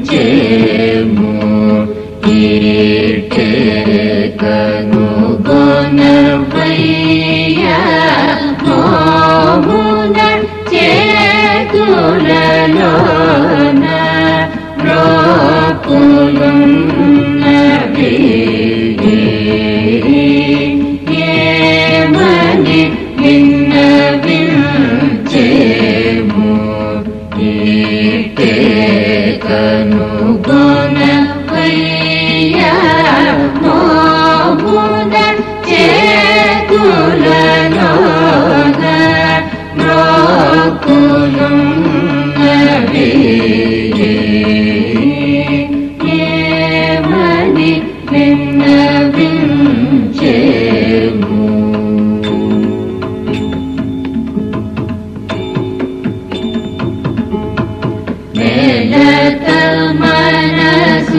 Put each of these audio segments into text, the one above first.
విన్నవించేము కీర్తే కనుగొనవయ్య మోమున చేతులలో ఏమని విన్నవించేము. నేలత మనసులోన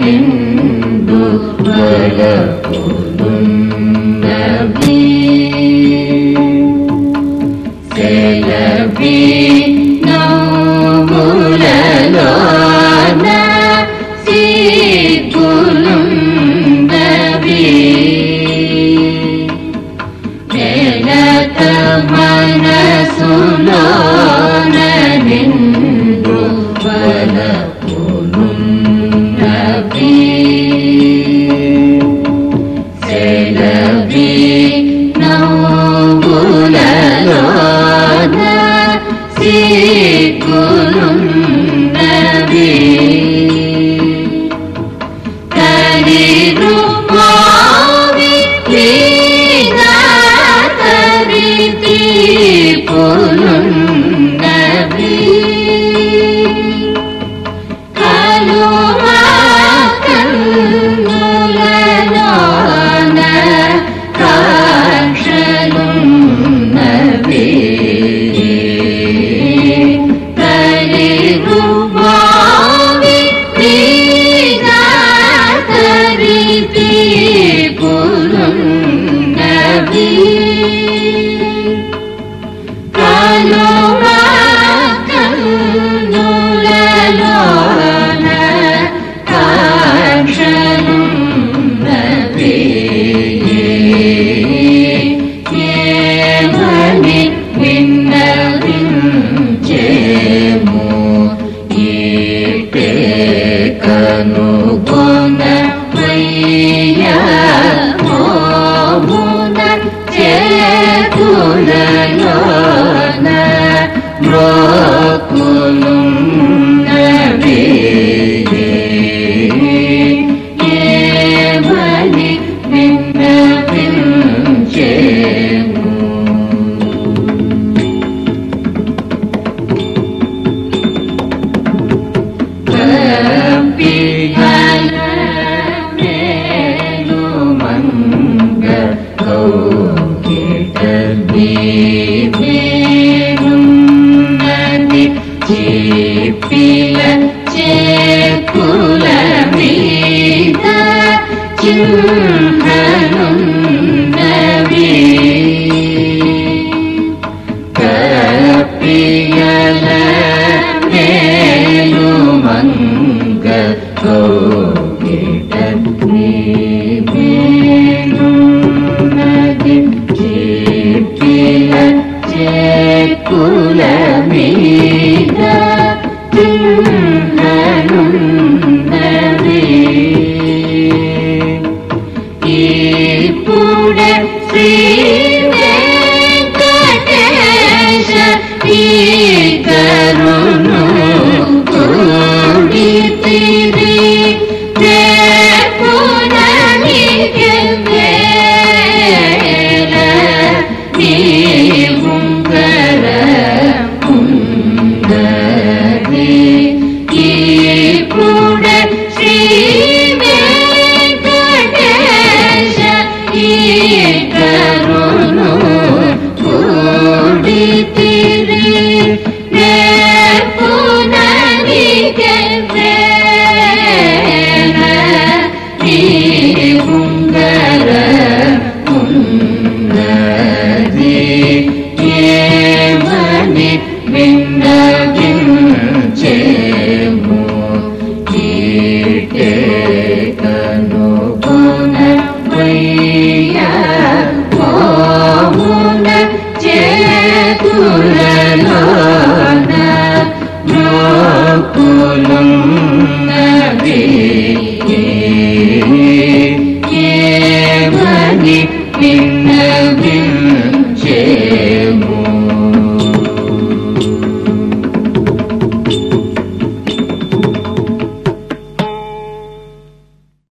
నిందు వలకు കുറുന്തവേ തരേ गुणगान गोकुल పిప్పిల చేకుల మీద చిహ్ననున్నవి కపియల మేలు మంగ గౌ కీర్తను